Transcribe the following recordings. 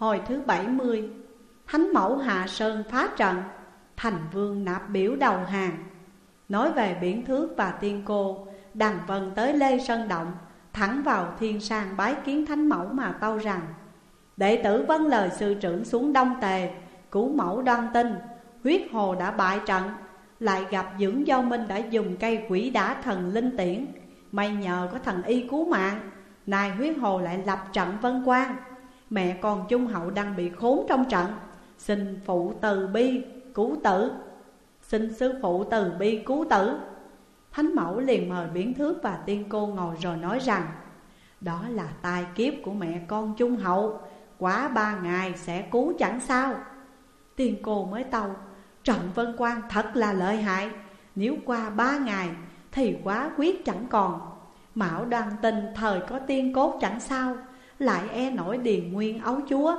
Hồi thứ 70 Thánh mẫu Hạ Sơn phá trận, Thành vương nạp biểu đầu hàng. Nói về biển thước và tiên cô Đằng vân tới Lê Sơn Động, Thẳng vào thiên sang bái kiến thánh mẫu mà tâu rằng, Đệ tử vâng lời sư trưởng xuống Đông Tề, Cứu mẫu đoan tinh, Huyết hồ đã bại trận, Lại gặp dưỡng do minh đã dùng cây quỷ đá thần linh tiễn, May nhờ có thần y cứu mạng, Nay huyết hồ lại lập trận vân quang. Mẹ con Trung Hậu đang bị khốn trong trận. Xin phụ từ bi cứu tử. Xin sư phụ từ bi cứu tử. Thánh mẫu liền mời biến thước và tiên cô ngồi rồi nói rằng, Đó là tai kiếp của mẹ con Trung Hậu. Quá ba ngày sẽ cứu chẳng sao. Tiên cô mới tâu Trận vân quan thật là lợi hại. Nếu qua ba ngày thì quá quyết chẳng còn. Mão đoan tình thời có tiên cốt chẳng sao. Lại e nổi điền nguyên ấu chúa.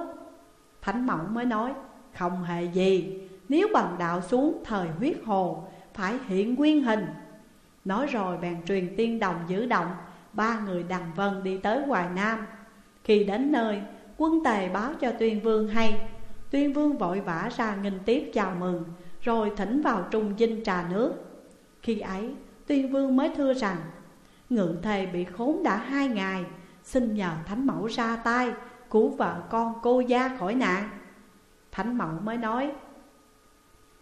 Thánh mẫu mới nói, Không hề gì, Nếu bằng đạo xuống thời huyết hồ, Phải hiện nguyên hình. Nói rồi bèn truyền tiên đồng giữ động, Ba người đằng vân đi tới Hoài Nam. Khi đến nơi, Quân tề báo cho tuyên vương hay. Tuyên vương vội vã ra nghinh tiếp chào mừng, Rồi thỉnh vào trung dinh trà nước. Khi ấy, tuyên vương mới thưa rằng, Ngự thề bị khốn đã hai ngày Xin nhờ thánh mẫu ra tay Cứu vợ con cô gia khỏi nạn. Thánh mẫu mới nói,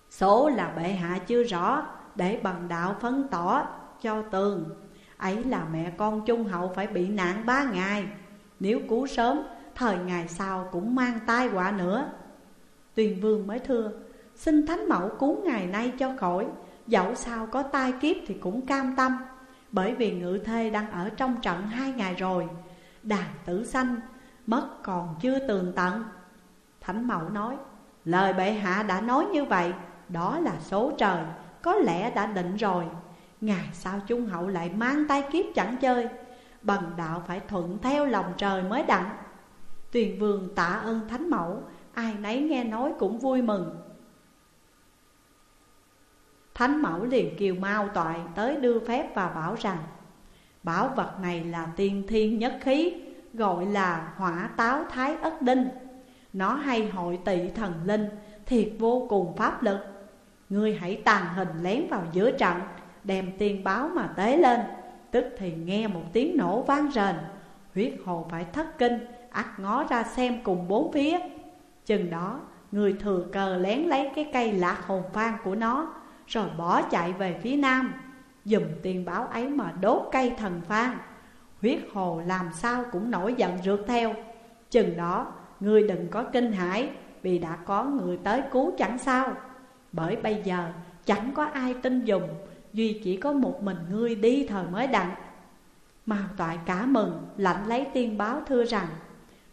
Số là bệ hạ chưa rõ, Để bằng đạo phân tỏ cho tường. Ấy là mẹ con trung hậu phải bị nạn ba ngày. Nếu cứu sớm, Thời ngày sau cũng mang tai họa nữa. Tuyền vương mới thưa, Xin thánh mẫu cứu ngày nay cho khỏi. Dẫu sao có tai kiếp thì cũng cam tâm, Bởi vì ngự thê đang ở trong trận hai ngày rồi. Đàn tử sanh, mất còn chưa tường tận. Thánh mẫu nói, Lời bệ hạ đã nói như vậy, Đó là số trời, Có lẽ đã định rồi. Ngày sau trung hậu lại mang tay kiếp chẳng chơi Bằng đạo phải thuận theo lòng trời mới đặng. Tuyền vương tạ ơn thánh mẫu, Ai nấy nghe nói cũng vui mừng. Thánh mẫu liền kiều mau toại tới đưa phép và bảo rằng Bảo vật này là tiên thiên nhất khí, Gọi là hỏa táo thái ất đinh. Nó hay hội tị thần linh, Thiệt vô cùng pháp lực. Ngươi hãy tàn hình lén vào giữa trận, Đem tiên báo mà tế lên. Tức thì nghe một tiếng nổ vang rền, Huyết hồ phải thất kinh, ắt ngó ra xem cùng bốn phía. Chừng đó, người thừa cờ lén lấy cái cây lạc hồn phan của nó, Rồi bỏ chạy về phía nam. Dùm tiền báo ấy mà đốt cây thần phan Huyết hồ làm sao cũng nổi giận rượt theo. Chừng đó người đừng có kinh hãi, Vì đã có người tới cứu chẳng sao. Bởi bây giờ, chẳng có ai tin dùng Duy chỉ có một mình ngươi đi thời mới đặng. Mao toại cả mừng, lạnh lấy tiên báo thưa rằng,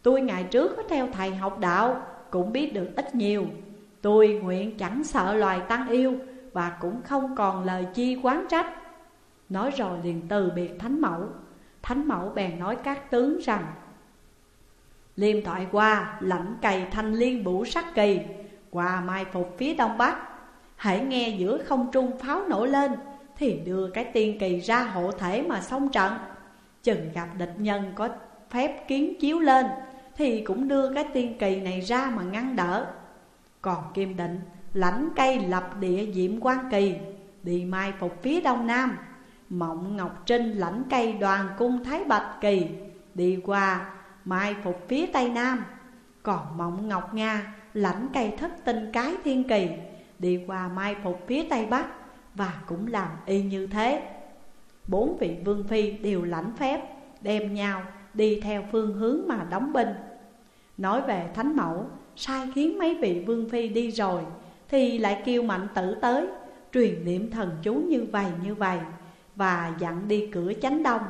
Tôi ngày trước có theo thầy học đạo, Cũng biết được ít nhiều. Tôi nguyện chẳng sợ loài tăng yêu và cũng không còn lời chi quán trách. Nói rồi liền từ biệt thánh mẫu. Thánh mẫu bèn nói các tướng rằng, Liêm thoại qua, lãnh cày thanh liên bủ sắc kỳ, Qua mai phục phía đông bắc. Hãy nghe giữa không trung pháo nổ lên, Thì đưa cái tiên kỳ ra hộ thể mà xông trận. Chừng gặp địch nhân có phép kiến chiếu lên, thì cũng đưa cái tiên kỳ này ra mà ngăn đỡ. Còn Kim Định lãnh cây lập địa diệm quan kỳ, Đi mai phục phía đông nam. Mộng Ngọc Trinh lãnh cây đoàn cung Thái Bạch kỳ, Đi qua, mai phục phía tây nam. Còn Mộng Ngọc Nga lãnh cây thất tinh cái thiên kỳ, Đi qua mai phục phía tây bắc, Và cũng làm y như thế. Bốn vị vương phi đều lãnh phép, Đem nhau đi theo phương hướng mà đóng binh. Nói về thánh mẫu, Sai khiến mấy vị vương phi đi rồi thì lại kêu mạnh tử tới Truyền niệm thần chú như vậy như vậy Và dặn đi cửa chánh đông.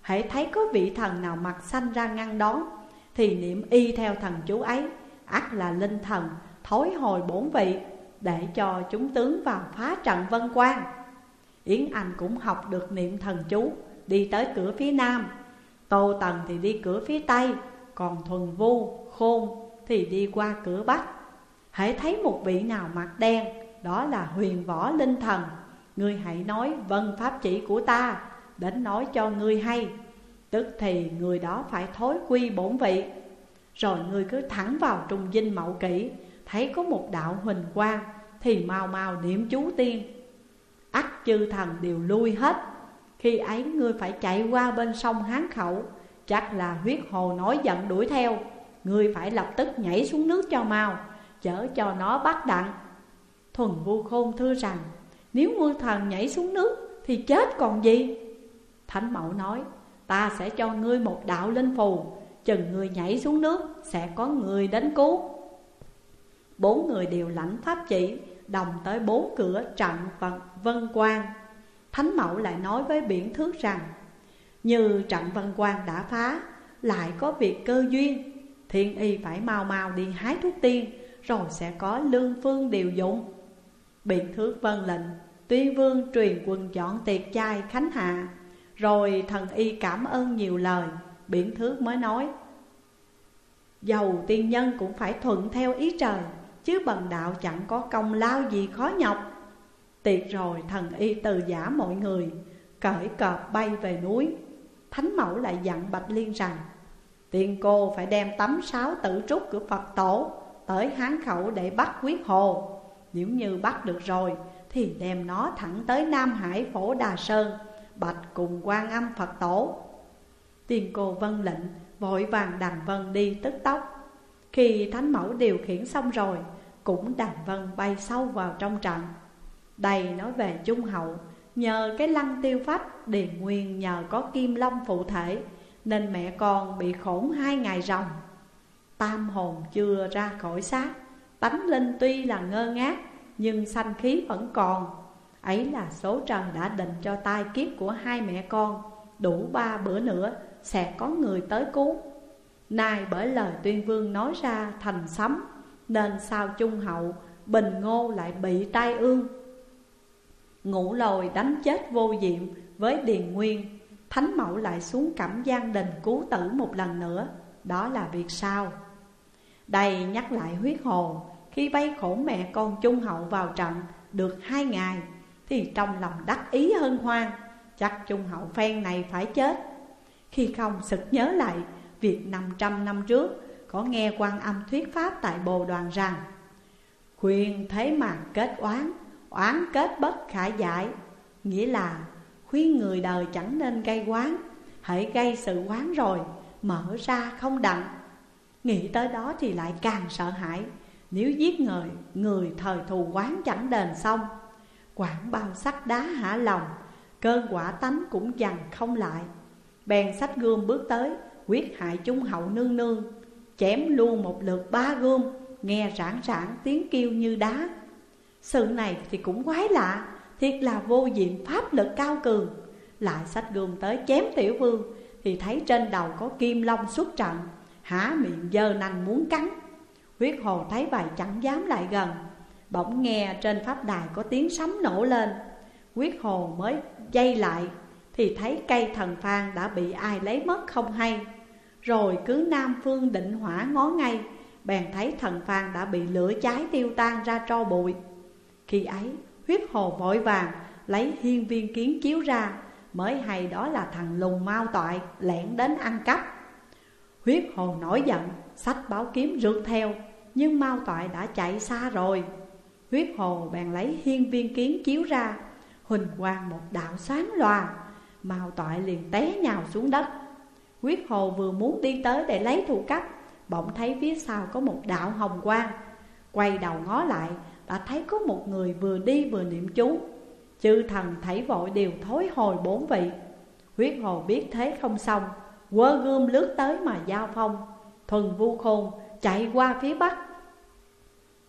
Hãy thấy có vị thần nào mặt xanh ra ngăn đón Thì niệm y theo thần chú ấy ắt là linh thần thối hồi bổn vị Để cho chúng tướng vào phá trận vân quan Yến Anh cũng học được niệm thần chú Đi tới cửa phía nam. Tô Tần thì đi cửa phía tây Còn Thuần Vu, Khôn thì đi qua cửa Bắc. Hãy thấy một vị nào mặt đen, Đó là huyền võ linh thần. Ngươi hãy nói vân pháp chỉ của ta, Đến nói cho ngươi hay. Tức thì người đó phải thối quy bổn vị. Rồi ngươi cứ thẳng vào trung dinh mậu kỷ, Thấy có một đạo huỳnh quang, Thì mau mau niệm chú tiên. Ắt chư thần đều lui hết. Khi ấy ngươi phải chạy qua bên sông Hán Khẩu, Chắc là huyết hồ nói giận đuổi theo. Ngươi phải lập tức nhảy xuống nước cho mau. Chở cho nó bắt đặng. Thuần vu khôn thưa rằng, Nếu ngư thần nhảy xuống nước Thì chết còn gì? Thánh mẫu nói, Ta sẽ cho ngươi một đạo linh phù, Chừng ngươi nhảy xuống nước Sẽ có người đến cứu. Bốn người đều lãnh pháp chỉ, Đồng tới bốn cửa trận vận vân quang. Thánh mẫu lại nói với biển thước rằng Như trận vân quang đã phá, Lại có việc cơ duyên. Thiên y phải mau mau đi hái thuốc tiên. Rồi sẽ có lương phương điều dụng. Biển thước vân lệnh Tuyên vương truyền quân chọn tiệc trai khánh hạ, Rồi thần y cảm ơn nhiều lời, Biển thước mới nói, Dầu tiên nhân cũng phải thuận theo ý trời, Chứ bần đạo chẳng có công lao gì khó nhọc. Tiệc rồi thần y từ giả mọi người, Cởi cọp bay về núi. Thánh mẫu lại dặn Bạch Liên rằng, Tiên cô phải đem tấm sáo tử trúc của Phật tổ Tới hán khẩu để bắt quyết hồ. Nếu như bắt được rồi, Thì đem nó thẳng tới Nam Hải phổ Đà Sơn, Bạch cùng quan âm Phật tổ. Tiên cô vân lệnh, Vội vàng đàm vân đi tức tốc. Khi thánh mẫu điều khiển xong rồi, Cũng đàm vân bay sâu vào trong trận. Đây nói về Trung Hậu, Nhờ cái lăng tiêu phách Điền Nguyên nhờ có kim long phụ thể, nên mẹ con bị khổn hai ngày ròng. Tam hồn chưa ra khỏi xác. Tánh linh tuy là ngơ ngác, Nhưng sanh khí vẫn còn. Ấy là số trần đã định cho tai kiếp của hai mẹ con. Đủ ba bữa nữa, sẽ có người tới cứu. Nay bởi lời tuyên vương nói ra thành sấm, Nên sao trung hậu, Bình ngô lại bị tai ương. Ngũ lồi đánh chết vô diệm với Điền Nguyên, Thánh mẫu lại xuống cẩm gian đình cứu tử một lần nữa. Đó là việc sao? Đây nhắc lại huyết hồ Khi bay khổ mẹ con trung hậu vào trận Được hai ngày, Thì trong lòng đắc ý hơn hoan, Chắc trung hậu phen này phải chết. Khi không sực nhớ lại Việc 500 năm trước, Có nghe quan âm thuyết pháp tại bồ đoàn rằng, Khuyên thế mà kết oán Oán kết bất khả giải. Nghĩa là, Khuyên người đời chẳng nên gây oán, Hãy gây sự oán rồi, Mở ra không đặng. Nghĩ tới đó thì lại càng sợ hãi. Nếu giết người Người thời thù quán chẳng đền xong. Quảng bao sắt đá hả lòng Cơn quả tánh cũng dằn không lại. Bèn sách gươm bước tới, Quyết hại chung hậu nương nương. Chém luôn một lượt ba gươm, Nghe rãng rãng tiếng kêu như đá. Sự này thì cũng quái lạ, Thiệt là vô diện pháp lực cao cường. Lại sách gươm tới chém tiểu vương, Thì thấy trên đầu có kim long xuất trận. Há miệng dơ nành muốn cắn. Huyết hồ thấy vậy chẳng dám lại gần. Bỗng nghe trên pháp đài có tiếng sấm nổ lên. Huyết hồ mới dây lại, Thì thấy cây thần phan đã bị ai lấy mất không hay. Rồi cứ Nam Phương định hỏa ngó ngay, Bèn thấy thần phan đã bị lửa cháy tiêu tan ra tro bụi. Khi ấy, Huyết hồ vội vàng lấy hiên viên kiến chiếu ra, Mới hay đó là thằng lùng mau toại lẻn đến ăn cắp. Huyết hồ nổi giận, Sách báo kiếm rượt theo, Nhưng mau toại đã chạy xa rồi. Huyết hồ bèn lấy hiên viên kiến chiếu ra, Huỳnh quang một đạo sáng loà Mao toại liền té nhào xuống đất. Huyết hồ vừa muốn đi tới để lấy thủ cấp Bỗng thấy phía sau có một đạo hồng quang. Quay đầu ngó lại, đã thấy có một người vừa đi vừa niệm chú. Chư thần thấy vội đều thối hồi bốn vị. Huyết hồ biết thế không xong Quơ gươm lướt tới mà giao phong. Thuần vu khôn chạy qua phía bắc.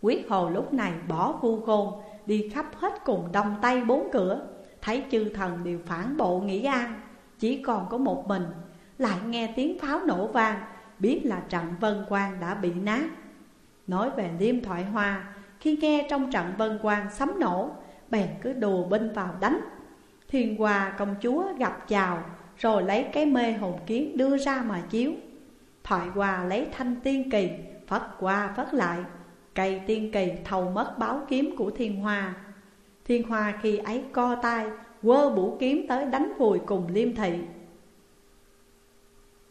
Quyết hồ lúc này bỏ vu khôn, Đi khắp hết cùng đông tây bốn cửa. Thấy chư thần đều phản bộ nghỉ an, Chỉ còn có một mình. Lại nghe tiếng pháo nổ vang, Biết là trận vân quan đã bị nát. Nói về liêm thoại hoa, khi nghe trong trận vân quan sấm nổ, Bèn cứ đùa binh vào đánh. Thiên Hòa công chúa gặp chào rồi lấy cái mê hồn kiến đưa ra mà chiếu. Thoại qua lấy thanh tiên kỳ Phất qua phất lại. Cây tiên kỳ thầu mất báo kiếm của Thiên Hoa. Thiên Hoa khi ấy co tay Quơ bủ kiếm tới đánh vùi cùng liêm thị.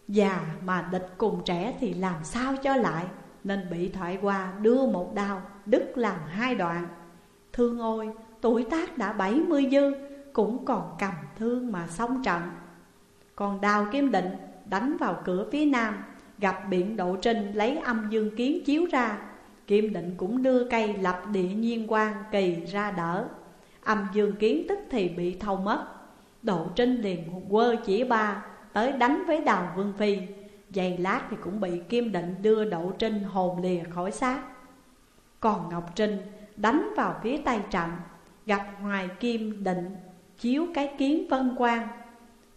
Già mà địch cùng trẻ thì làm sao cho lại? Nên bị thoại qua đưa một đao, Đứt làm hai đoạn. Thương ôi, tuổi tác đã bảy mươi dư, Cũng còn cầm thương mà xong trận. Còn đào kim định, đánh vào cửa phía nam, Gặp biển độ trinh lấy âm dương kiến chiếu ra. Kim định cũng đưa cây lập địa nhiên quan kỳ ra đỡ. Âm dương kiến tức thì bị thâu mất. Độ trinh liền quơ chỉ ba, Tới đánh với đào vương phi. Giây lát thì cũng bị Kim định đưa Độ trinh hồn lìa khỏi xác. Còn Ngọc Trinh đánh vào phía tay trận Gặp Hoài Kim định, chiếu cái kiến vân quang.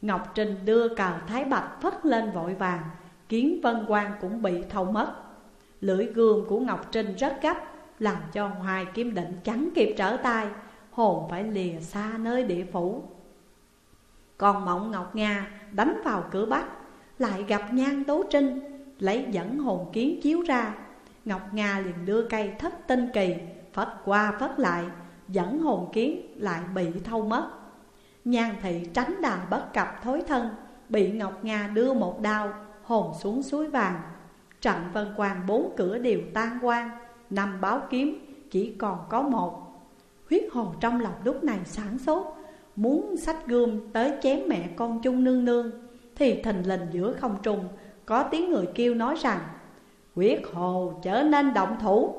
Ngọc Trinh đưa cờ Thái Bạch phất lên vội vàng, Kiến vân quang cũng bị thâu mất. Lưỡi gươm của Ngọc Trinh rất gấp, Làm cho Hoài Kim Định chẳng kịp trở tay, Hồn phải lìa xa nơi địa phủ. Còn Mộng Ngọc Nga đánh vào cửa Bắc, Lại gặp Nhan Tố Trinh, Lấy dẫn hồn kiến chiếu ra. Ngọc Nga liền đưa cây thất tinh kỳ, Phất qua phất lại, Dẫn hồn kiến lại bị thâu mất. Nhan thị tránh đà bất cập thối thân, Bị Ngọc Nga đưa một đao, Hồn xuống suối vàng. Trận vân quang bốn cửa đều tan quang Năm báo kiếm chỉ còn có một. Huyết hồn trong lòng lúc này sáng sốt, Muốn sách gươm tới chém mẹ con chung nương nương, Thì thình lình giữa không trung Có tiếng người kêu nói rằng, Huyết hồ trở nên động thủ.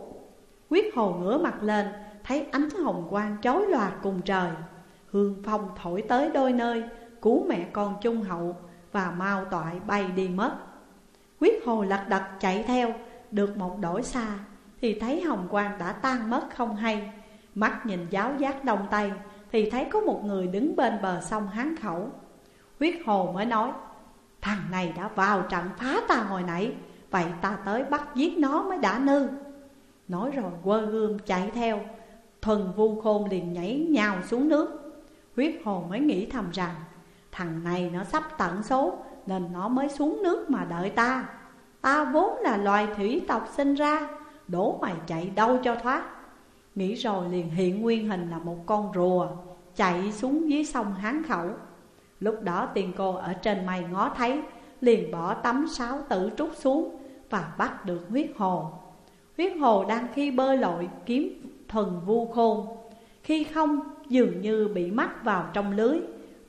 Huyết hồ ngửa mặt lên, Thấy ánh hồng quang chói lòa cùng trời. Hương phong thổi tới đôi nơi, Cứu mẹ con chung hậu Và mau toại bay đi mất. Huyết hồ lật đật chạy theo, Được một đổi xa, Thì thấy hồng quang đã tan mất không hay. Mắt nhìn giáo giác đông tây, Thì thấy có một người đứng bên bờ sông hán khẩu. Huyết hồ mới nói, Thằng này đã vào trận phá ta hồi nãy, Vậy ta tới bắt giết nó mới đã nư. Nói rồi quơ gươm chạy theo, Thuần vu khôn liền nhảy nhào xuống nước. Huyết hồ mới nghĩ thầm rằng, Thằng này nó sắp tận số Nên nó mới xuống nước mà đợi ta. Ta vốn là loài thủy tộc sinh ra Đổ mày chạy đâu cho thoát? Nghĩ rồi liền hiện nguyên hình là một con rùa, Chạy xuống dưới sông Hán Khẩu. Lúc đó tiền cô ở trên mây ngó thấy, Liền bỏ tấm sáo tử trúc xuống Và bắt được huyết hồ Huyết hồ đang khi bơi lội kiếm thuần vu khôn. Khi không dường như bị mắc vào trong lưới.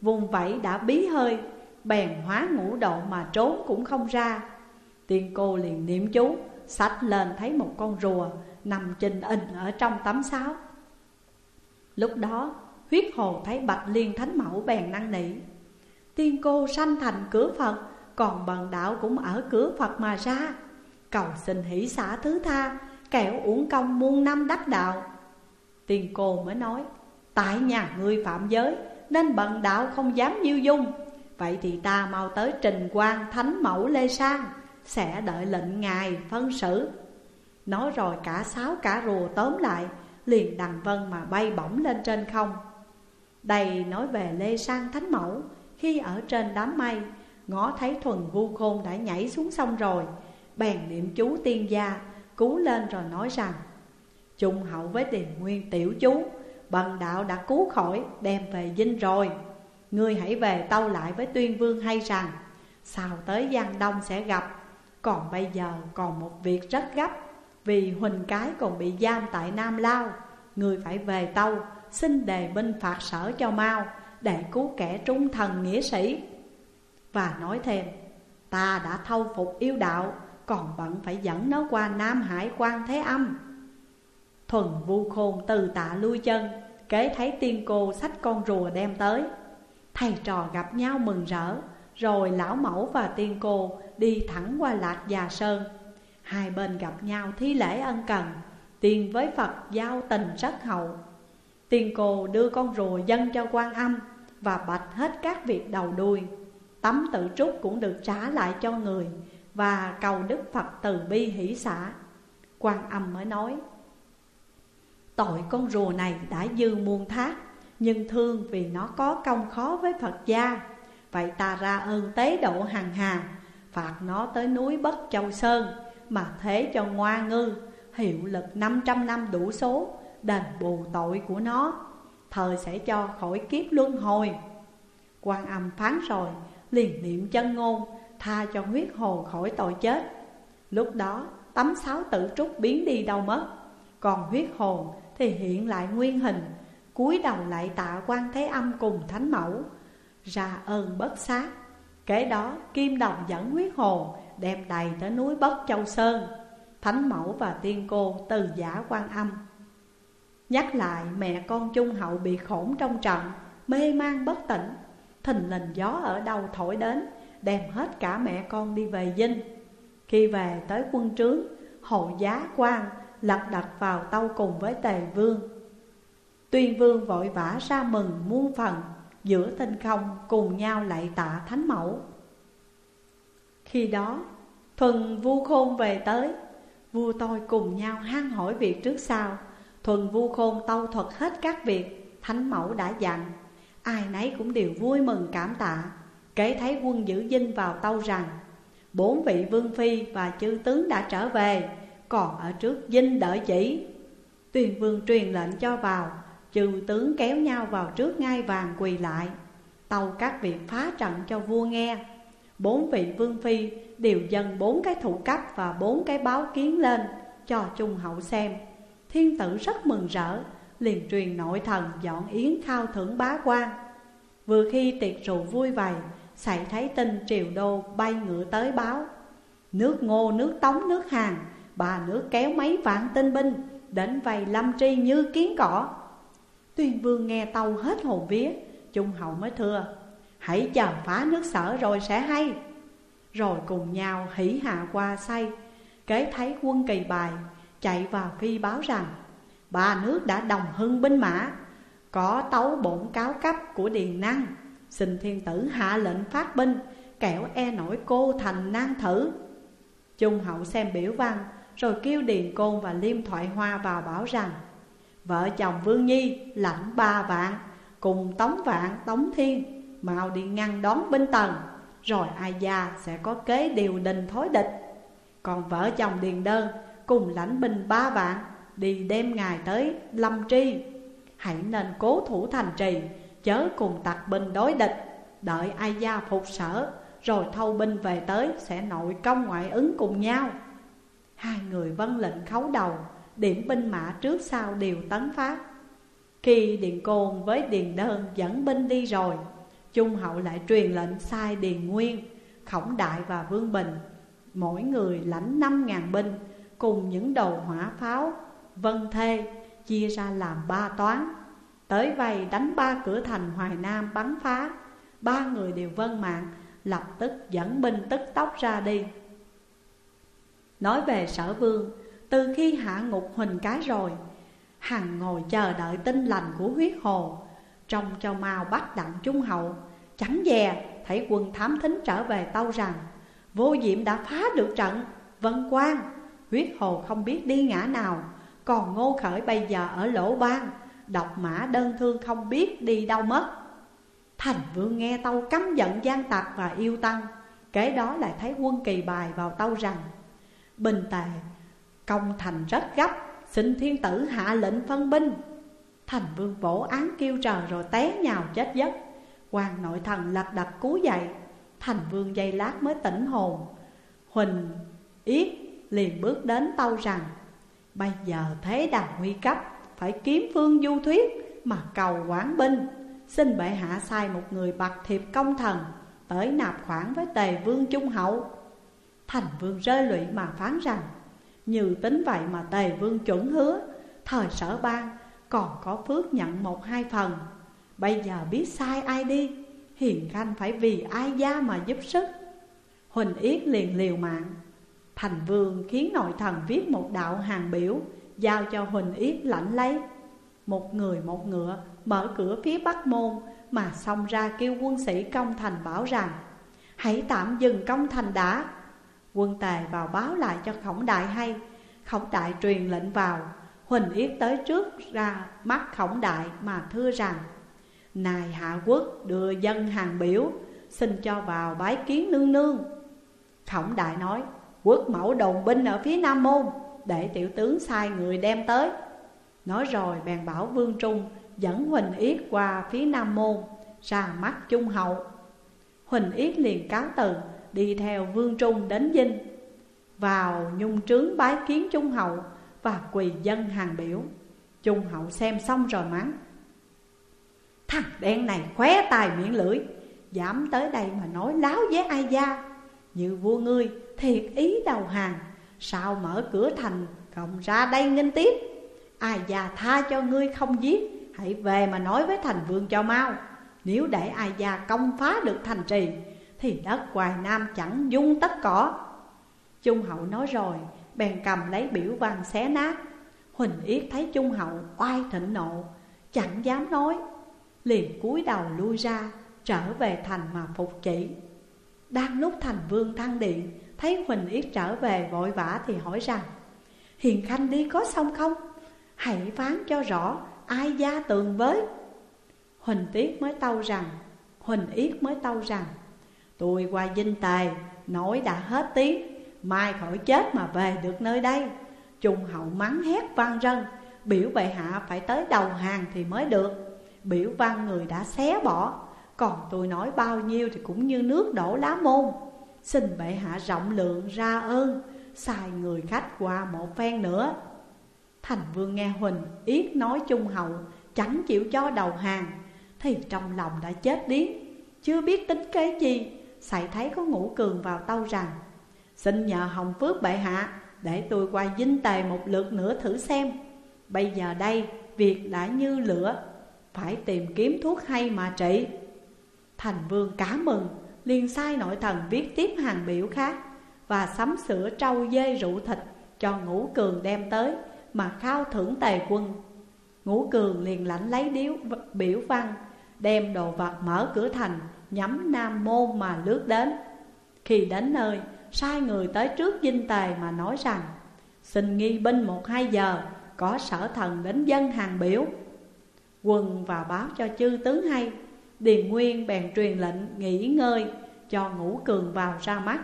Vùng vẫy đã bí hơi, Bèn hóa ngũ độ mà trốn cũng không ra. Tiên cô liền niệm chú Sách lên thấy một con rùa Nằm trình in ở trong tấm sáo. Lúc đó, huyết hồ thấy bạch liên thánh mẫu bèn năng nỉ. Tiên cô sanh thành cửa Phật, Còn bần đạo cũng ở cửa Phật mà ra. Cầu xin hỷ xả thứ tha, Kẻo uổng công muôn năm đắc đạo. Tiên cô mới nói Tại nhà ngươi phạm giới, Nên bần đạo không dám nhiêu dung. Vậy thì ta mau tới trình quan thánh mẫu Lê Sang, Sẽ đợi lệnh ngài phân xử. Nói rồi cả sáu cả rùa tóm lại, Liền đằng vân mà bay bổng lên trên không. Đây nói về Lê Sang Thánh Mẫu, Khi ở trên đám mây, Ngó thấy thuần vu khôn đã nhảy xuống sông rồi, Bèn niệm chú tiên gia Cứu lên rồi nói rằng Trung hậu với tiền nguyên tiểu chú Bần đạo đã cứu khỏi, đem về dinh rồi. Ngươi hãy về tâu lại với tuyên vương hay rằng, Sao tới Giang Đông sẽ gặp? Còn bây giờ còn một việc rất gấp. Vì Huỳnh Cái còn bị giam tại Nam Lao. Ngươi phải về tâu, Xin đề binh phạt sở cho mau, Để cứu kẻ trung thần nghĩa sĩ. Và nói thêm, Ta đã thâu phục yêu đạo, Còn bận phải dẫn nó qua Nam Hải quan Thế Âm. Thuần vu khôn từ tạ lui chân, Kế thấy tiên cô sách con rùa đem tới. Thầy trò gặp nhau mừng rỡ, Rồi lão mẫu và tiên cô đi thẳng qua lạc già sơn. Hai bên gặp nhau thi lễ ân cần, Tiên với Phật giao tình rất hậu. Tiên cô đưa con rùa dâng cho quan âm Và bạch hết các việc đầu đuôi. Tấm tự trúc cũng được trả lại cho người Và cầu Đức Phật từ bi hỷ xả. Quan âm mới nói Tội con rùa này đã dư muôn thác, Nhưng thương vì nó có công khó với Phật gia. Vậy ta ra ơn tế độ hằng hà, Phạt nó tới núi Bất Châu Sơn, Mà thế cho ngoa ngư, Hiệu lực 500 năm đủ số, Đền bù tội của nó. Thời sẽ cho khỏi kiếp luân hồi. Quan âm phán rồi, Liền niệm chân ngôn, Tha cho huyết hồn khỏi tội chết. Lúc đó, tấm sáu tử trúc biến đi đâu mất, Còn huyết hồn thì hiện lại nguyên hình, cúi đầu lại tạ quan thế âm cùng thánh mẫu, Ra ơn bất sát. Kể đó, kim đồng dẫn huyết hồn Đem đầy tới núi Bất Châu Sơn. Thánh mẫu và tiên cô từ giả quan âm. Nhắc lại mẹ con Trung Hậu bị khổn trong trận, Mê man bất tỉnh, Thình lình gió ở đâu thổi đến, Đem hết cả mẹ con đi về dinh. Khi về tới quân trướng Hộ giá quan lật đặt vào tâu cùng với tề vương. Tuyên vương vội vã ra mừng muôn phần, Giữa tinh không cùng nhau lạy tạ thánh mẫu. Khi đó, thuần vu khôn về tới, Vua tôi cùng nhau hăng hỏi việc trước sau. Thuần vu khôn tâu thuật hết các việc Thánh mẫu đã dặn, Ai nấy cũng đều vui mừng cảm tạ. Kể thấy quân giữ dinh vào tâu rằng, Bốn vị vương phi và chư tướng đã trở về còn ở trước dinh đợi chỉ. Tuyền vương truyền lệnh cho vào Chư tướng kéo nhau vào trước ngai vàng quỳ lại. Tâu các việc phá trận cho vua nghe. Bốn vị vương phi đều dâng bốn cái thủ cấp và bốn cái báo kiến lên Cho trung hậu xem. Thiên tử rất mừng rỡ Liền truyền nội thần dọn yến khao thưởng bá quan. Vừa khi tiệc rượu vui vầy Xảy thấy tin triều đô bay ngựa tới báo. Nước ngô, nước tống, nước hàng Ba nước kéo mấy vạn tinh binh, Đến vầy lâm tri như kiến cỏ. Tuyên vương nghe tâu hết hồn vía, Trung hậu mới thưa, Hãy chờ phá nước sở rồi sẽ hay. Rồi cùng nhau hỉ hạ qua say, Kế thấy quân kỳ bài, Chạy vào phi báo rằng Ba nước đã đồng hưng binh mã, Có tấu bổn cáo cấp của Điền Năng, Xin thiên tử hạ lệnh phát binh, Kẻo e nổi cô thành nan thử. Trung hậu xem biểu văn rồi kêu Điền Côn và Liêm Thoại Hoa vào bảo rằng Vợ chồng Vương Nhi lãnh ba vạn Cùng Tống Vạn, Tống Thiên mạo đi ngăn đón binh tần Rồi ai gia sẽ có kế điều đình thối địch. Còn vợ chồng Điền Đơn cùng lãnh binh ba vạn Đi đem ngài tới Lâm Tri. Hãy nên cố thủ thành trì Chớ cùng tặc binh đối địch. Đợi ai gia phục sở Rồi thâu binh về tới Sẽ nội công ngoại ứng cùng nhau. Hai người vân lệnh khấu đầu, Điểm binh mã trước sau đều tấn phát. Khi Điện Côn với Điền Đơn dẫn binh đi rồi Trung hậu lại truyền lệnh sai Điền Nguyên, Khổng Đại và Vương Bình, Mỗi người lãnh năm ngàn binh, Cùng những đầu hỏa pháo, Vân Thê, chia ra làm ba toán. Tới vây đánh ba cửa thành Hoài Nam bắn phá, Ba người đều vân mạng, Lập tức dẫn binh tức tốc ra đi. Nói về sở vương, Từ khi hạ ngục huỳnh cái rồi, Hằng ngồi chờ đợi tin lành của huyết hồ Trong cho mau bắt đặng trung hậu. Chẳng dè, thấy quân thám thính trở về tâu rằng, Vô diệm đã phá được trận. Vân quang, Huyết hồ không biết đi ngã nào, Còn ngô khởi bây giờ ở lỗ ban Độc mã đơn thương không biết đi đâu mất. Thành vương nghe tâu căm giận gian tặc và yêu tăng, Kế đó lại thấy quân kỳ bài vào tâu rằng Bình tề, công thành rất gấp, Xin thiên tử hạ lệnh phân binh. Thành vương vỗ án kêu trời rồi té nhào chết giấc. Hoàng nội thần lật đật cứu dậy, Thành vương dây lát mới tỉnh hồn. Huỳnh Yết liền bước đến tâu rằng, Bây giờ thế đàn nguy cấp, Phải kiếm phương du thuyết mà cầu quán binh. Xin bệ hạ sai một người bạc thiệp công thần, Tới nạp khoản với tề vương trung hậu. Thành vương rơi lụy mà phán rằng, Như tính vậy mà tề vương chuẩn hứa, Thời sở ban còn có phước nhận một hai phần. Bây giờ biết sai ai đi, Hiền khanh phải vì ai gia mà giúp sức. Huỳnh Yết liền liều mạng. Thành vương khiến nội thần viết một đạo hàng biểu, Giao cho Huỳnh Yết lãnh lấy. Một người một ngựa mở cửa phía bắc môn Mà xông ra kêu quân sĩ công thành bảo rằng, Hãy tạm dừng công thành đã. Quân tề vào báo lại cho khổng đại hay. Khổng đại truyền lệnh vào, Huỳnh Yết tới trước ra mắt khổng đại mà thưa rằng Nài hạ quốc, đưa dân hàng biểu, Xin cho vào bái kiến nương nương. Khổng đại nói, Quốc mẫu đồng binh ở phía Nam Môn, Để tiểu tướng sai người đem tới. Nói rồi bèn bảo Vương Trung Dẫn Huỳnh Yết qua phía Nam Môn, Ra mắt Trung Hậu. Huỳnh Yết liền cáo từ đi theo vương trung đến dinh, Vào nhung trướng bái kiến Trung Hậu và quỳ dân hàng biểu. Trung Hậu xem xong rồi mắng, Thằng đen này khóe tài miệng lưỡi, Dám tới đây mà nói láo với ai gia Như vua ngươi, thiệt ý đầu hàng, Sao mở cửa thành cộng ra đây nghênh tiếp. Ai già tha cho ngươi không giết, Hãy về mà nói với thành vương cho mau. Nếu để ai gia công phá được thành trì thì đất hoài nam chẳng dung tất cỏ. Trung hậu nói rồi, Bèn cầm lấy biểu văn xé nát. Huỳnh Yết thấy Trung hậu oai thịnh nộ, Chẳng dám nói. Liền cúi đầu lui ra, Trở về thành mà phục chỉ. Đang lúc thành vương thăng điện, Thấy Huỳnh Yết trở về vội vã thì hỏi rằng, Hiền Khanh đi có xong không? Hãy phán cho rõ, ai gia tường với? Huỳnh Tiết mới tâu rằng, Huỳnh Yết mới tâu rằng Tôi qua dinh tài Nói đã hết tiếng, Mai khỏi chết mà về được nơi đây. Trung hậu mắng hét vang rân, Biểu bệ hạ phải tới đầu hàng thì mới được. Biểu văn người đã xé bỏ, Còn tôi nói bao nhiêu thì cũng như nước đổ lá môn. Xin bệ hạ rộng lượng ra ơn, Xài người khách qua một phen nữa. Thành vương nghe Huỳnh Yết nói trung hậu, Chẳng chịu cho đầu hàng, Thì trong lòng đã chết điếc. Chưa biết tính kế gì Xảy thấy có ngũ cường vào tâu rằng, Xin nhờ Hồng Phước bệ hạ Để tôi qua dinh tề một lượt nữa thử xem. Bây giờ đây, việc đã như lửa, Phải tìm kiếm thuốc hay mà trị. Thành vương cá mừng, liền sai nội thần viết tiếp hàng biểu khác Và sắm sửa trâu dê rượu thịt cho ngũ cường đem tới Mà khao thưởng tề quân. Ngũ cường liền lãnh lấy điếu biểu văn, Đem đồ vật mở cửa thành. Nhắm Nam Môn mà lướt đến. Khi đến nơi, Sai người tới trước dinh tề mà nói rằng, Xin nghi binh một hai giờ, Có sở thần đến dân hàng biểu. Quân và báo cho chư tướng hay, Điền Nguyên bèn truyền lệnh nghỉ ngơi Cho ngũ cường vào ra mắt.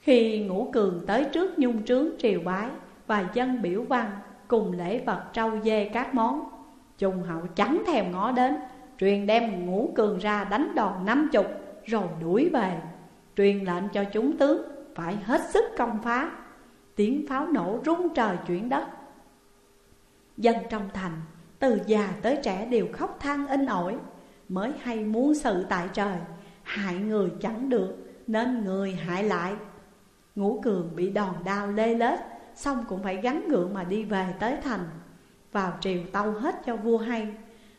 Khi ngũ cường tới trước nhung trướng triều bái Và dân biểu văn cùng lễ vật trâu dê các món Trung hậu chẳng thèm ngó đến Truyền đem ngũ cường ra đánh đòn năm chục, Rồi đuổi về. Truyền lệnh cho chúng tướng phải hết sức công phá. Tiếng pháo nổ rung trời chuyển đất. Dân trong thành, từ già tới trẻ đều khóc than in ỏi. Mới hay muốn sự tại trời, Hại người chẳng được, Nên người hại lại. Ngũ cường bị đòn đao lê lết, Xong cũng phải gắn gượng mà đi về tới thành. Vào triều tâu hết cho vua hay.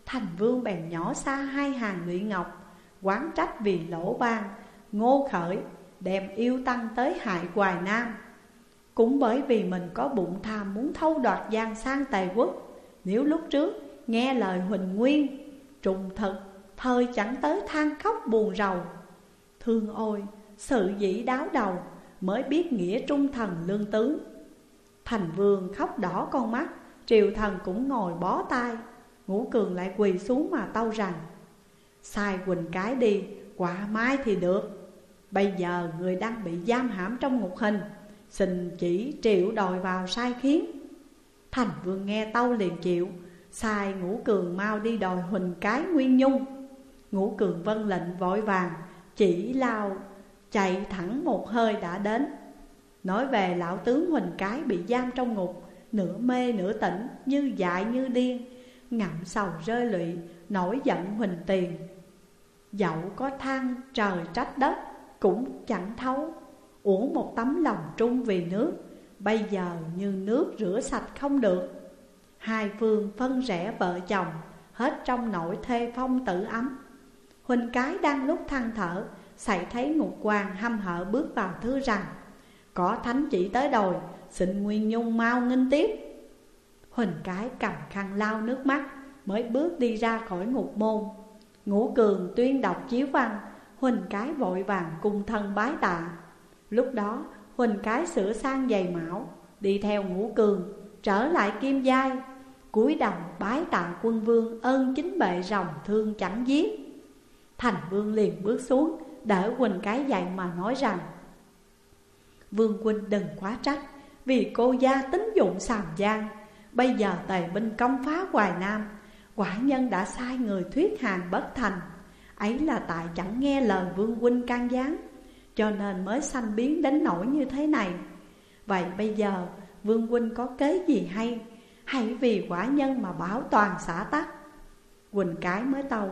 Thành vương bèn nhỏ xa hai hàng lụy ngọc, Quán trách vì lỗ ban, Ngô khởi, đem yêu tăng tới hại hoài nam. Cũng bởi vì mình có bụng tham muốn thâu đoạt giang sang tề quốc, Nếu lúc trước nghe lời Huỳnh Nguyên, Trùng thật thời chẳng tới than khóc buồn rầu. Thương ôi, sự dĩ đáo đầu, Mới biết nghĩa trung thần lương tướng. Thành vương khóc đỏ con mắt, Triều thần cũng ngồi bó tay Ngũ cường lại quỳ xuống mà tâu rằng, Sai Quỳnh cái đi, Quả mai thì được. Bây giờ người đang bị giam hãm trong ngục hình, Xin chỉ triệu đòi vào sai khiến. Thành vương nghe tâu liền chịu, Sai ngũ cường mau đi đòi huỳnh cái nguyên nhung. Ngũ cường vân lệnh vội vàng, Chỉ lao, chạy thẳng một hơi đã đến. Nói về lão tướng huỳnh cái bị giam trong ngục, Nửa mê nửa tỉnh, như dại như điên Ngậm sầu rơi lụy, nổi giận huỳnh tiền. Dẫu có than trời trách đất, cũng chẳng thấu. Uổng một tấm lòng trung vì nước, Bây giờ như nước rửa sạch không được. Hai phương phân rẽ vợ chồng, Hết trong nội thê phong tự ấm. Huỳnh cái đang lúc than thở Xảy thấy ngục quan hâm hở bước vào thư rằng. Có thánh chỉ tới đồi, Xin Nguyên Nhung mau nghinh tiếp. Huỳnh cái cầm khăn lau nước mắt, Mới bước đi ra khỏi ngục môn. Ngũ cường tuyên đọc chiếu văn, Huỳnh cái vội vàng cung thân bái tạ. Lúc đó, Huỳnh cái sửa sang giày mão, Đi theo ngũ cường, Trở lại kim giai. Cúi đầu bái tạ quân vương Ơn chính bệ rồng thương chẳng giết. Thành vương liền bước xuống, Đỡ Huỳnh cái dậy mà nói rằng, Vương huynh đừng quá trách, Vì cô gia tính dụng sàm gian Bây giờ tề binh công phá hoài nam. Quả nhân đã sai người thuyết hàng bất thành. Ấy là tại chẳng nghe lời vương huynh can gián, Cho nên mới sanh biến đến nỗi như thế này. Vậy bây giờ, Vương Huynh có kế gì hay? Hãy vì quả nhân mà bảo toàn xã tắc? Quỳnh cái mới tâu,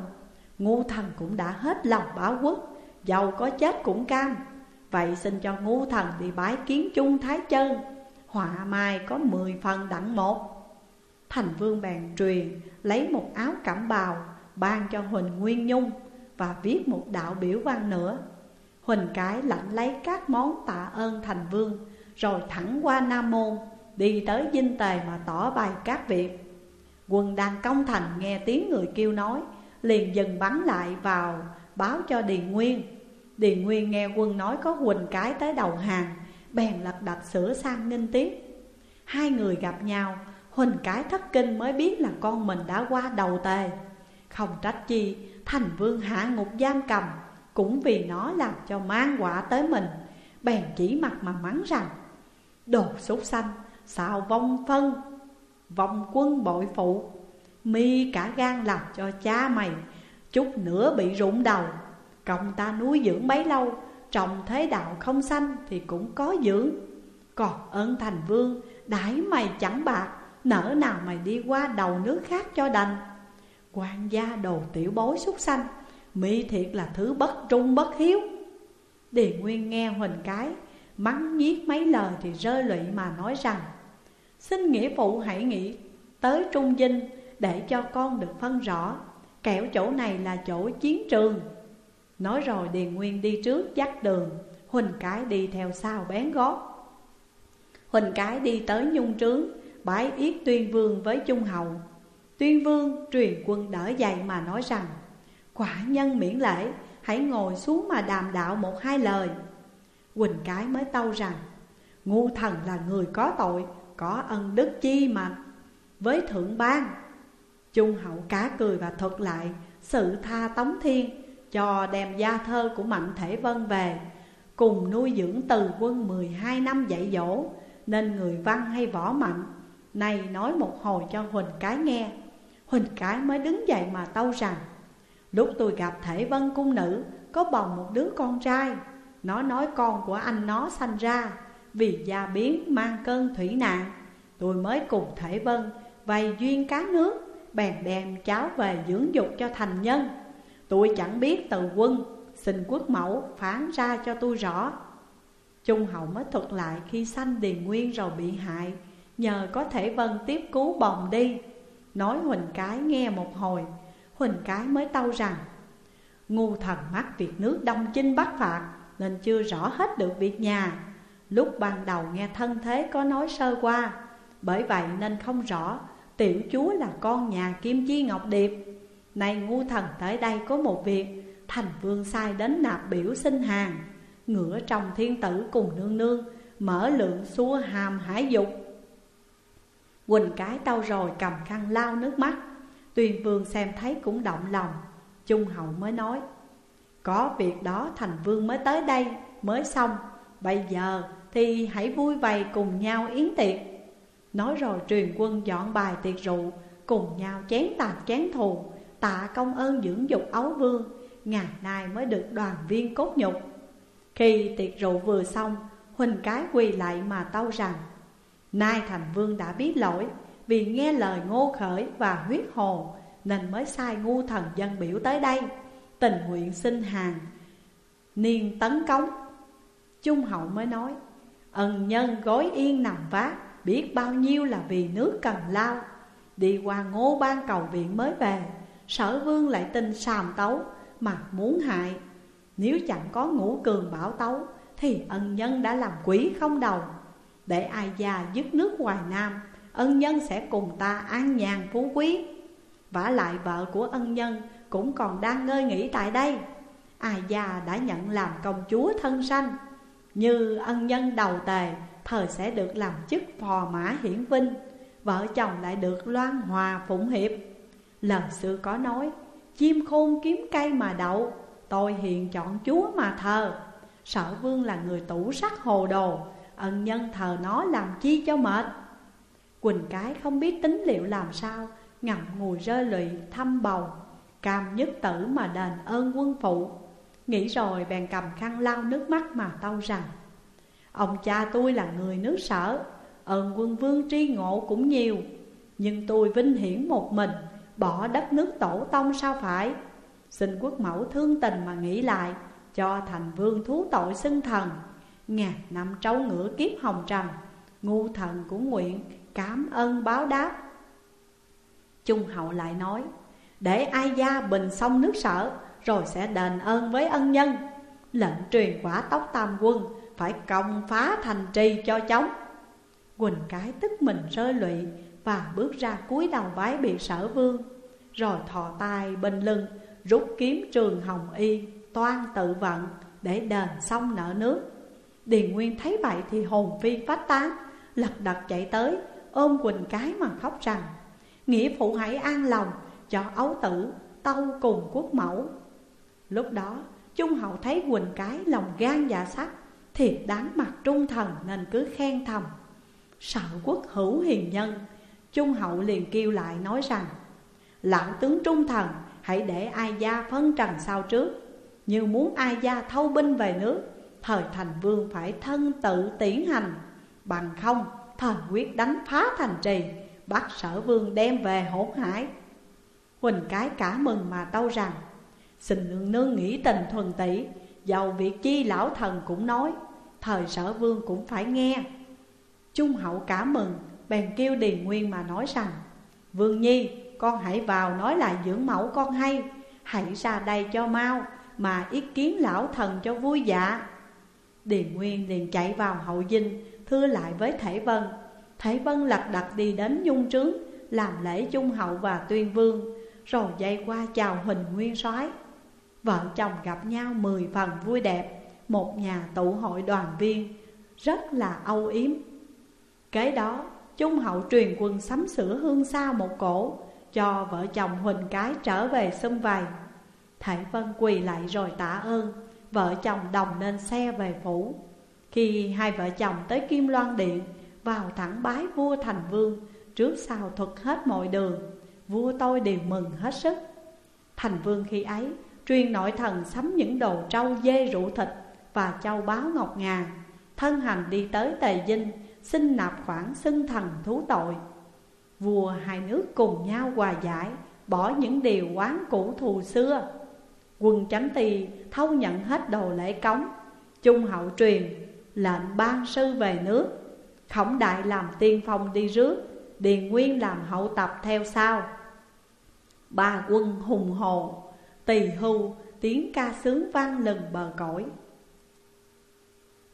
Ngu thần cũng đã hết lòng báo quốc, Giàu có chết cũng cam. Vậy xin cho ngu thần đi bái kiến chung Thái Chân. Họa mai có mười phần đặng một. Thành vương bèn truyền, Lấy một áo cẩm bào, Ban cho Huỳnh Nguyên Nhung Và viết một đạo biểu văn nữa. Huỳnh cái lãnh lấy các món tạ ơn thành vương, Rồi thẳng qua Nam Môn, Đi tới dinh tề mà tỏ bày các việc. Quân đang công thành nghe tiếng người kêu nói, Liền dừng bắn lại vào báo cho Điền Nguyên. Điền Nguyên nghe quân nói có Huỳnh cái tới đầu hàng, Bèn lật đặt sửa sang nghinh tiếp. Hai người gặp nhau Huỳnh cái thất kinh mới biết là con mình đã qua đầu tề. Không trách chi, Thành vương hạ ngục giam cầm, Cũng vì nó làm cho mang quả tới mình, Bèn chỉ mặt mà mắng rằng, Đồ súc sanh Xạo vong phân, Vong quân bội phụ? Mi cả gan làm cho cha mày Chút nữa bị rụng đầu. Cộng ta nuôi dưỡng bấy lâu, Trồng thế đạo không sanh thì cũng có dưỡng. Còn ơn thành vương, Đãi mày chẳng bạc Nỡ nào mày đi qua đầu nước khác cho đành. Quan gia đồ tiểu bối xuất sanh, mỹ thiệt là thứ bất trung bất hiếu. Điền Nguyên nghe Huỳnh cái, Mắng nhiếc mấy lời thì rơi lụy mà nói rằng, Xin nghĩa phụ hãy nghĩ tới trung dinh Để cho con được phân rõ, Kẻo chỗ này là chỗ chiến trường. Nói rồi Điền Nguyên đi trước dắt đường, Huỳnh cái đi theo sau bén gót. Huỳnh cái đi tới nhung trướng Bái yết tuyên vương với trung hậu Tuyên vương truyền quân đỡ dậy mà nói rằng, Quả nhân miễn lễ, Hãy ngồi xuống mà đàm đạo một hai lời. Quỳnh cái mới tâu rằng, Ngu thần là người có tội, Có ân đức chi mà? Với thượng ban. Trung hậu cá cười và thuật lại, Sự tha tống thiên, Cho đem gia thơ của Mạnh Thể Vân về, Cùng nuôi dưỡng từ quân 12 năm dạy dỗ, Nên người văn hay võ mạnh này nói một hồi cho Huỳnh cái nghe. Huỳnh cái mới đứng dậy mà tâu rằng, Lúc tôi gặp Thể Vân cung nữ, Có bồng một đứa con trai. Nó nói con của anh nó sanh ra, Vì gia biến mang cơn thủy nạn. Tôi mới cùng Thể Vân Vầy duyên cá nước, Bèn đem cháu về dưỡng dục cho thành nhân. Tôi chẳng biết từ quân, Xin quốc mẫu phán ra cho tôi rõ. Trung hậu mới thuật lại khi sanh điền nguyên rồi bị hại Nhờ có thể vân tiếp cứu bồng đi. Nói Huỳnh Cái nghe một hồi, Huỳnh Cái mới tâu rằng, Ngu thần mắc việc nước đông chinh bắt phạt, Nên chưa rõ hết được việc nhà. Lúc ban đầu nghe thân thế có nói sơ qua, Bởi vậy nên không rõ, Tiểu chúa là con nhà Kim Chi Ngọc Điệp. Này ngu thần tới đây có một việc, Thành vương sai đến nạp biểu xin hàng, Ngửa trong thiên tử cùng nương nương, Mở lượng xua hàm hải dục. Quỳnh cái tâu rồi cầm khăn lau nước mắt. Tuyên vương xem thấy cũng động lòng Trung hậu mới nói, Có việc đó thành vương mới tới đây, Mới xong. Bây giờ thì hãy vui vầy cùng nhau yến tiệc. Nói rồi truyền quân dọn bài tiệc rượu, Cùng nhau chén tạc chén thù, Tạ công ơn dưỡng dục ấu vương. Ngày nay mới được đoàn viên cốt nhục. Khi tiệc rượu vừa xong, Huỳnh cái quỳ lại mà tâu rằng Nay thành vương đã biết lỗi, Vì nghe lời ngô khởi và huyết hồ Nên mới sai ngu thần dân biểu tới đây. Tình nguyện xin hàng, Niên tấn cống. Trung hậu mới nói, Ân nhân gối yên nằm vác, Biết bao nhiêu là vì nước cần lao. Đi qua ngô ban cầu viện mới về, Sở vương lại tin sàm tấu Mà muốn hại. Nếu chẳng có ngũ cường bảo tấu, Thì ân nhân đã làm quỷ không đầu. Để ai già dứt nước hoài nam, Ân nhân sẽ cùng ta an nhàn phú quý. Vả lại vợ của ân nhân Cũng còn đang ngơi nghỉ tại đây. Ai già đã nhận làm công chúa thân sanh. Như ân nhân đầu tề Thời sẽ được làm chức phò mã hiển vinh. Vợ chồng lại được loan hòa phụng hiệp. Lời xưa có nói, Chim khôn kiếm cây mà đậu, Tôi hiện chọn chúa mà thờ. Sở vương là người tủ sắc hồ đồ Ân nhân thờ nó làm chi cho mệt? Quỳnh cái không biết tính liệu làm sao, Ngậm ngùi rơi lụy, thăm bầu. Cam nhất tử mà đền ơn quân phụ. Nghĩ rồi bèn cầm khăn lau nước mắt mà tâu rằng, Ông cha tôi là người nước sở, Ơn quân vương tri ngộ cũng nhiều. Nhưng tôi vinh hiển một mình, Bỏ đất nước tổ tông sao phải? Xin quốc mẫu thương tình mà nghĩ lại, Cho thành vương thú tội xưng thần. Ngàn năm trấu ngựa kiếp hồng trần, Ngu thần cũng nguyện cảm ơn báo đáp. Trung hậu lại nói, Để ai gia bình xong nước sở, Rồi sẽ đền ơn với ân nhân. Lệnh truyền quả tóc tam quân, Phải công phá thành trì cho chóng Quỳnh cái tức mình rơi lụy Và bước ra cúi đầu bái bị sở vương, Rồi thò tay bên lưng, Rút kiếm trường hồng y, Toan tự vận để đền xong nợ nước Điền Nguyên thấy vậy thì hồn phi phát tán, Lật đật chạy tới, ôm Quỳnh cái mà khóc rằng, Nghĩa phụ hãy an lòng, cho ấu tử tâu cùng quốc mẫu. Lúc đó, Trung hậu thấy Quỳnh cái lòng gan dạ sắt, Thiệt đáng mặt trung thần nên cứ khen thầm. Sợ quốc hữu hiền nhân, Trung hậu liền kêu lại nói rằng, Lão tướng trung thần, hãy để ai gia phân trần sau trước. Như muốn ai gia thâu binh về nước Thời thành vương phải thân tự tiến hành. Bằng không, thần quyết đánh phá thành trì, Bắt sở vương đem về hỗn hải. Huỳnh cái cả mừng mà tâu rằng, Xin nương nương nghĩ tình thuần tỷ. Dầu việc chi lão thần cũng nói, Thời sở vương cũng phải nghe. Trung hậu cả mừng, Bèn kêu Điền Nguyên mà nói rằng, Vương Nhi, con hãy vào nói lại dưỡng mẫu con hay. Hãy ra đây cho mau, Mà ý kiến lão thần cho vui dạ. Điền Nguyên liền chạy vào hậu dinh, Thưa lại với Thể Vân. Thể Vân lật đật đi đến nhung trướng, Làm lễ trung hậu và tuyên vương. Rồi dây qua chào Huỳnh Nguyên soái. Vợ chồng gặp nhau mười phần vui đẹp, Một nhà tụ hội đoàn viên, Rất là âu yếm. Kế đó Trung hậu truyền quân sắm sửa hương sao một cổ, Cho vợ chồng Huỳnh cái trở về xâm vầy. Thể Vân quỳ lại rồi tạ ơn. Vợ chồng đồng lên xe về phủ. Khi hai vợ chồng tới Kim Loan Điện, Vào thẳng bái vua thành vương, Trước sau thuật hết mọi đường, Vua tôi đều mừng hết sức. Thành vương khi ấy Truyền nội thần sắm những đồ trâu dê rượu thịt Và châu báo ngọc ngà, Thân hành đi tới Tề Dinh, Xin nạp khoản xưng thần thú tội. Vua hai nước cùng nhau hòa giải, Bỏ những điều quán cũ thù xưa. Quân chánh tỳ thâu nhận hết đồ lễ cống. Trung hậu truyền lệnh ban sư về nước. Khổng đại làm tiên phong đi rước, Điền Nguyên làm hậu tập theo sau. Ba quân hùng hồ, Tỳ hưu, tiếng ca sướng vang lừng bờ cõi.